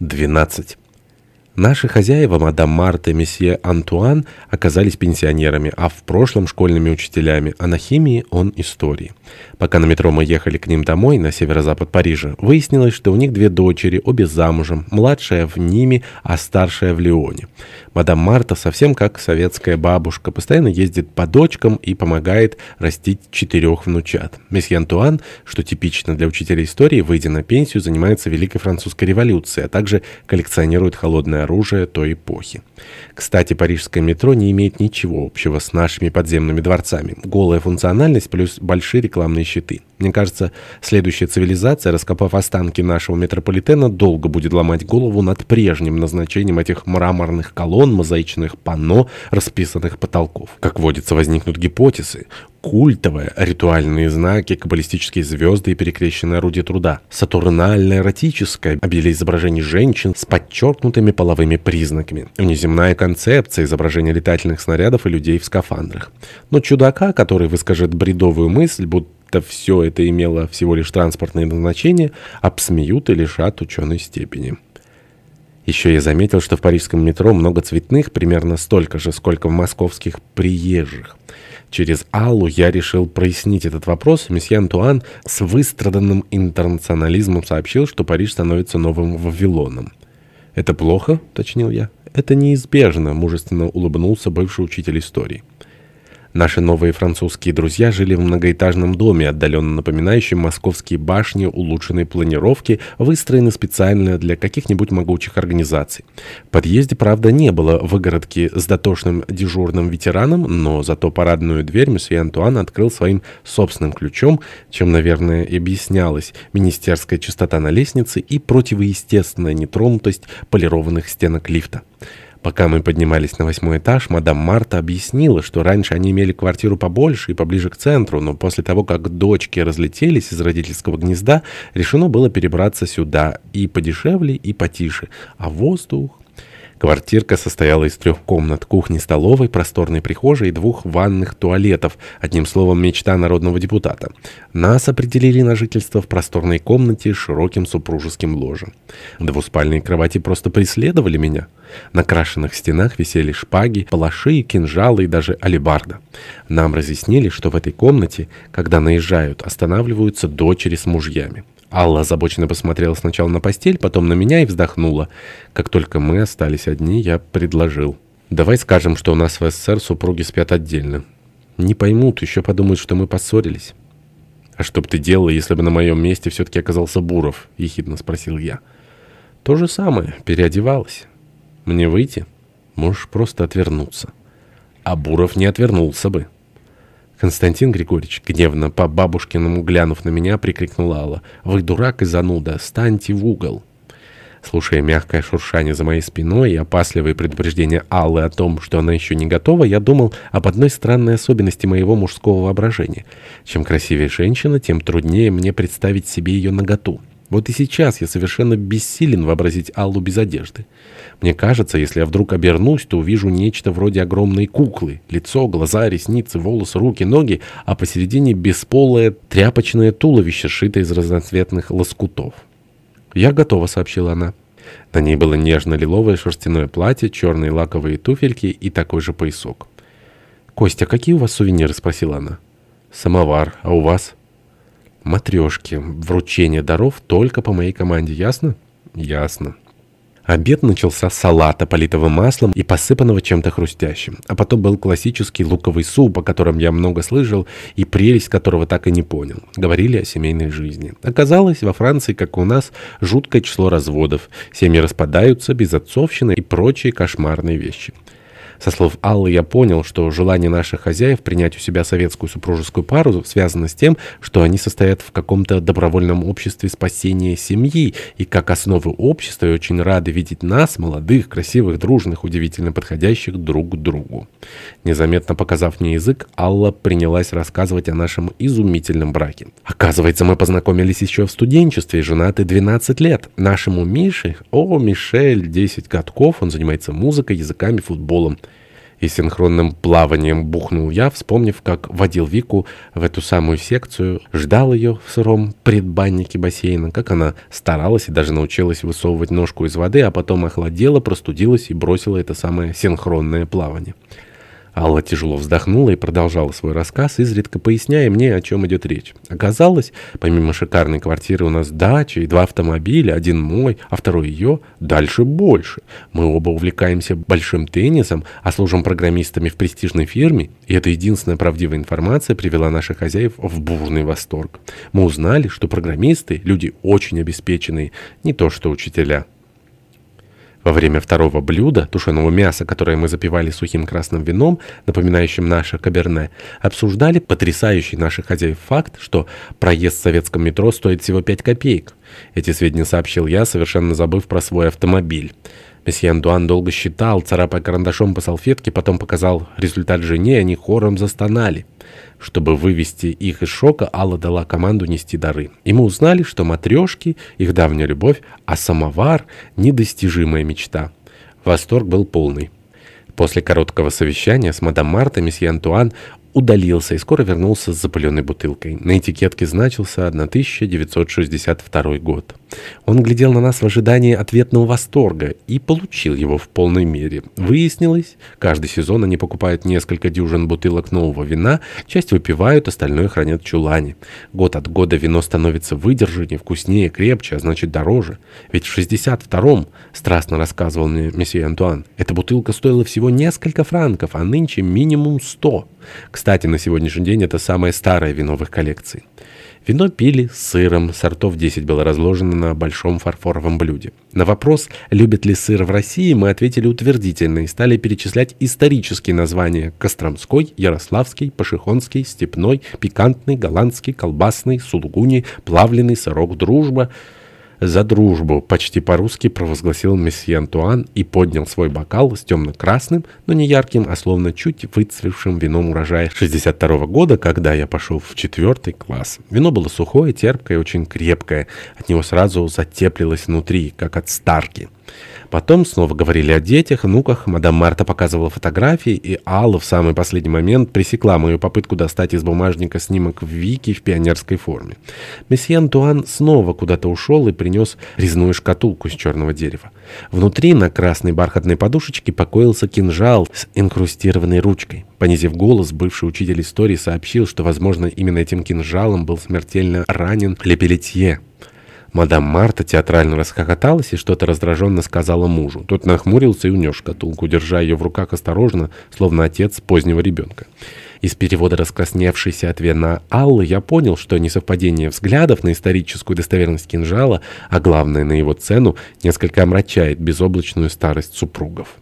12. Наши хозяева, мадам Марта и месье Антуан, оказались пенсионерами, а в прошлом школьными учителями, а на химии он истории. Пока на метро мы ехали к ним домой, на северо-запад Парижа, выяснилось, что у них две дочери, обе замужем, младшая в Ниме, а старшая в Лионе. Мадам Марта совсем как советская бабушка, постоянно ездит по дочкам и помогает растить четырех внучат. Месье Антуан, что типично для учителя истории, выйдя на пенсию, занимается Великой Французской революцией, а также коллекционирует холодное оружие той эпохи. Кстати, парижское метро не имеет ничего общего с нашими подземными дворцами. Голая функциональность плюс большие рекламные щиты. Мне кажется, следующая цивилизация, раскопав останки нашего метрополитена, долго будет ломать голову над прежним назначением этих мраморных колонн, мозаичных панно, расписанных потолков. Как водится, возникнут гипотезы. Культовые, ритуальные знаки, каббалистические звезды и перекрещенное орудие труда. Сатурнальное, эротическое, обилие изображений женщин с подчеркнутыми половыми признаками. Внеземная концепция, изображения летательных снарядов и людей в скафандрах. Но чудака, который выскажет бредовую мысль, будто будто все это имело всего лишь транспортное назначение, обсмеют и лишат ученой степени. Еще я заметил, что в парижском метро много цветных, примерно столько же, сколько в московских приезжих. Через Аллу я решил прояснить этот вопрос. Месье Антуан с выстраданным интернационализмом сообщил, что Париж становится новым Вавилоном. «Это плохо?» — уточнил я. «Это неизбежно», — мужественно улыбнулся бывший учитель истории. Наши новые французские друзья жили в многоэтажном доме, отдаленно напоминающем московские башни улучшенной планировки, выстроенной специально для каких-нибудь могучих организаций. В подъезде, правда, не было выгородки с дотошным дежурным ветераном, но зато парадную дверь месье Антуан открыл своим собственным ключом, чем, наверное, и объяснялась министерская чистота на лестнице и противоестественная нетронутость полированных стенок лифта. Пока мы поднимались на восьмой этаж, мадам Марта объяснила, что раньше они имели квартиру побольше и поближе к центру, но после того, как дочки разлетелись из родительского гнезда, решено было перебраться сюда и подешевле, и потише. А воздух... Квартирка состояла из трех комнат, кухни-столовой, просторной прихожей и двух ванных туалетов, одним словом, мечта народного депутата. Нас определили на жительство в просторной комнате с широким супружеским ложем. Двуспальные кровати просто преследовали меня. На крашенных стенах висели шпаги, палаши, кинжалы и даже алебарда. Нам разъяснили, что в этой комнате, когда наезжают, останавливаются дочери с мужьями. Алла озабоченно посмотрела сначала на постель, потом на меня и вздохнула. Как только мы остались одни, я предложил. «Давай скажем, что у нас в СССР супруги спят отдельно. Не поймут, еще подумают, что мы поссорились». «А что бы ты делала, если бы на моем месте все-таки оказался Буров?» — ехидно спросил я. «То же самое. Переодевалась. Мне выйти? Можешь просто отвернуться». А Буров не отвернулся бы. «Константин Григорьевич», гневно по бабушкиному глянув на меня, прикрикнула Алла. «Вы дурак и зануда, станьте в угол». Слушая мягкое шуршание за моей спиной и опасливые предупреждения Аллы о том, что она еще не готова, я думал об одной странной особенности моего мужского воображения. Чем красивее женщина, тем труднее мне представить себе ее наготу. Вот и сейчас я совершенно бессилен вообразить Аллу без одежды. Мне кажется, если я вдруг обернусь, то увижу нечто вроде огромной куклы. Лицо, глаза, ресницы, волосы, руки, ноги, а посередине бесполое тряпочное туловище, сшитое из разноцветных лоскутов. «Я готова», — сообщила она. На ней было нежно-лиловое шерстяное платье, черные лаковые туфельки и такой же поясок. «Костя, какие у вас сувениры?» — спросила она. «Самовар. А у вас?» матрешки. Вручение даров только по моей команде, ясно? Ясно. Обед начался с салата, политого маслом и посыпанного чем-то хрустящим. А потом был классический луковый суп, о котором я много слышал и прелесть которого так и не понял. Говорили о семейной жизни. Оказалось, во Франции, как у нас, жуткое число разводов. Семьи распадаются, безотцовщина и прочие кошмарные вещи. Со слов Аллы я понял, что желание наших хозяев принять у себя советскую супружескую пару связано с тем, что они состоят в каком-то добровольном обществе спасения семьи, и как основы общества очень рады видеть нас, молодых, красивых, дружных, удивительно подходящих друг к другу. Незаметно показав мне язык, Алла принялась рассказывать о нашем изумительном браке. Оказывается, мы познакомились еще в студенчестве, женаты 12 лет. Нашему Мише, о, Мишель, 10 годков, он занимается музыкой, языками, футболом. И синхронным плаванием бухнул я, вспомнив, как водил Вику в эту самую секцию, ждал ее в сыром предбаннике бассейна, как она старалась и даже научилась высовывать ножку из воды, а потом охладела, простудилась и бросила это самое синхронное плавание. Алла тяжело вздохнула и продолжала свой рассказ, изредка поясняя мне, о чем идет речь. Оказалось, помимо шикарной квартиры у нас дача и два автомобиля, один мой, а второй ее, дальше больше. Мы оба увлекаемся большим теннисом, а служим программистами в престижной фирме, и эта единственная правдивая информация привела наших хозяев в бурный восторг. Мы узнали, что программисты – люди очень обеспеченные, не то что учителя. Во время второго блюда, тушеного мяса, которое мы запивали сухим красным вином, напоминающим наше каберне, обсуждали потрясающий наших хозяев факт, что проезд в советском метро стоит всего 5 копеек. Эти сведения сообщил я, совершенно забыв про свой автомобиль. Месье Андуан долго считал, царапая карандашом по салфетке, потом показал результат жене, и они хором застонали. Чтобы вывести их из шока, Алла дала команду нести дары. И мы узнали, что матрешки — их давняя любовь, а самовар — недостижимая мечта. Восторг был полный. После короткого совещания с мадам Марта месье Антуан удалился и скоро вернулся с запыленной бутылкой. На этикетке значился 1962 год. Он глядел на нас в ожидании ответного восторга и получил его в полной мере. Выяснилось, каждый сезон они покупают несколько дюжин бутылок нового вина, часть выпивают, остальное хранят в чулане. Год от года вино становится выдержаннее, вкуснее, крепче, а значит дороже. Ведь в 62-м, страстно рассказывал мне месье Антуан, эта бутылка стоила всего несколько франков, а нынче минимум 100. Кстати, на сегодняшний день это самое старое вино в их коллекции. Вино пили с сыром, сортов 10 было разложено на большом фарфоровом блюде. На вопрос, любят ли сыр в России, мы ответили утвердительно и стали перечислять исторические названия Костромской, Ярославский, Пашихонский, Степной, Пикантный, Голландский, Колбасный, Сулугуни, Плавленый, Сырок, Дружба – «За дружбу!» — почти по-русски провозгласил месье Антуан и поднял свой бокал с темно-красным, но не ярким, а словно чуть выцвевшим вином урожая 62 -го года, когда я пошел в четвертый класс. Вино было сухое, терпкое, очень крепкое. От него сразу затеплилось внутри, как от старки. Потом снова говорили о детях, внуках. Мадам Марта показывала фотографии, и Алла в самый последний момент пресекла мою попытку достать из бумажника снимок Вики в пионерской форме. Месье Антуан снова куда-то ушел и принес резную шкатулку из черного дерева. Внутри на красной бархатной подушечке покоился кинжал с инкрустированной ручкой. Понизив голос, бывший учитель истории сообщил, что, возможно, именно этим кинжалом был смертельно ранен Лепелетье. Мадам Марта театрально расхохоталась и что-то раздраженно сказала мужу. Тот нахмурился и унес шкатулку, держа ее в руках осторожно, словно отец позднего ребенка. Из перевода раскрасневшейся от вина Аллы я понял, что несовпадение взглядов на историческую достоверность кинжала, а главное на его цену, несколько омрачает безоблачную старость супругов.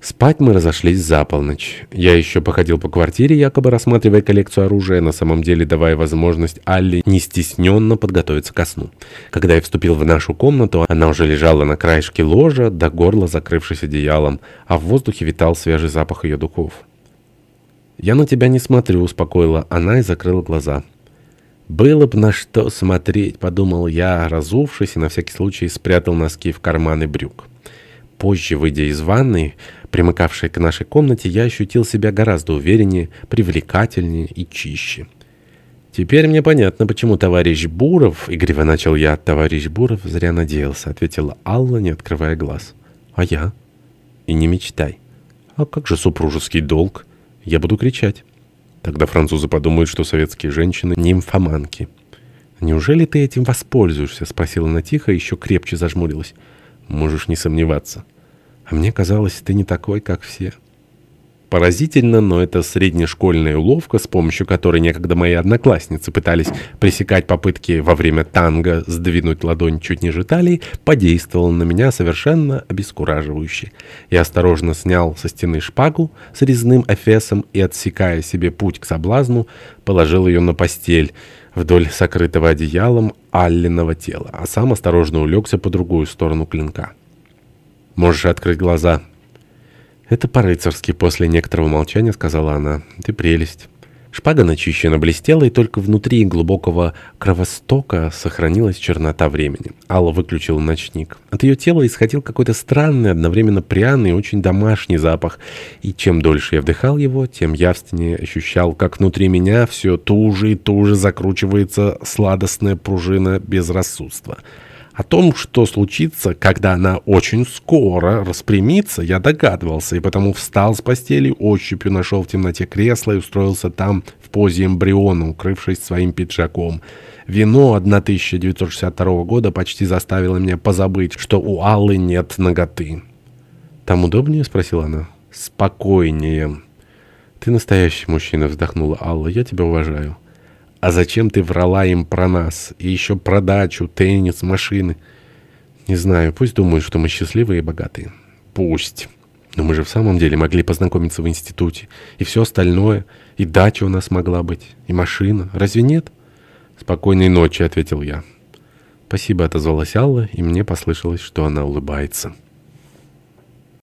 Спать мы разошлись за полночь. Я еще походил по квартире, якобы рассматривая коллекцию оружия, на самом деле давая возможность Алле нестесненно подготовиться ко сну. Когда я вступил в нашу комнату, она уже лежала на краешке ложа, до горла закрывшись одеялом, а в воздухе витал свежий запах ее духов. «Я на тебя не смотрю», — успокоила она и закрыла глаза. «Было бы на что смотреть», — подумал я, разувшись, и на всякий случай спрятал носки в карманы брюк. Позже, выйдя из ванной, примыкавшей к нашей комнате, я ощутил себя гораздо увереннее, привлекательнее и чище. «Теперь мне понятно, почему товарищ Буров...» — игриво начал я. «Товарищ Буров зря надеялся», — ответила Алла, не открывая глаз. «А я?» «И не мечтай». «А как же супружеский долг?» «Я буду кричать». Тогда французы подумают, что советские женщины — нимфоманки. «Неужели ты этим воспользуешься?» — спросила она тихо еще крепче зажмурилась. Можешь не сомневаться. А мне казалось, ты не такой, как все. Поразительно, но это среднешкольная уловка, с помощью которой некогда мои одноклассницы пытались пресекать попытки во время танго сдвинуть ладонь чуть ниже талии, подействовала на меня совершенно обескураживающе. Я осторожно снял со стены шпагу с резным эфесом и, отсекая себе путь к соблазну, положил ее на постель, вдоль сокрытого одеялом Алленного тела, а сам осторожно улегся по другую сторону клинка. «Можешь открыть глаза». «Это по-рыцарски», — после некоторого молчания сказала она. «Ты прелесть». Шпага начищена блестела, и только внутри глубокого кровостока сохранилась чернота времени. Алла выключила ночник. От ее тела исходил какой-то странный, одновременно пряный, очень домашний запах. И чем дольше я вдыхал его, тем явственнее ощущал, как внутри меня все туже и туже закручивается сладостная пружина безрассудства. О том, что случится, когда она очень скоро распрямится, я догадывался, и потому встал с постели, ощупью нашел в темноте кресло и устроился там в позе эмбриона, укрывшись своим пиджаком. Вино 1962 года почти заставило меня позабыть, что у Аллы нет ноготы. «Там удобнее?» — спросила она. «Спокойнее». «Ты настоящий мужчина», — вздохнула Алла. «Я тебя уважаю». А зачем ты врала им про нас? И еще про дачу, теннис, машины? Не знаю, пусть думают, что мы счастливые и богатые. Пусть. Но мы же в самом деле могли познакомиться в институте. И все остальное. И дача у нас могла быть. И машина. Разве нет? Спокойной ночи, ответил я. Спасибо, отозвалась Алла, и мне послышалось, что она улыбается.